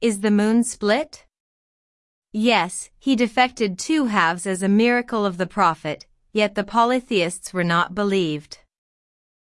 Is the moon split? Yes, he defected two halves as a miracle of the prophet, yet the polytheists were not believed.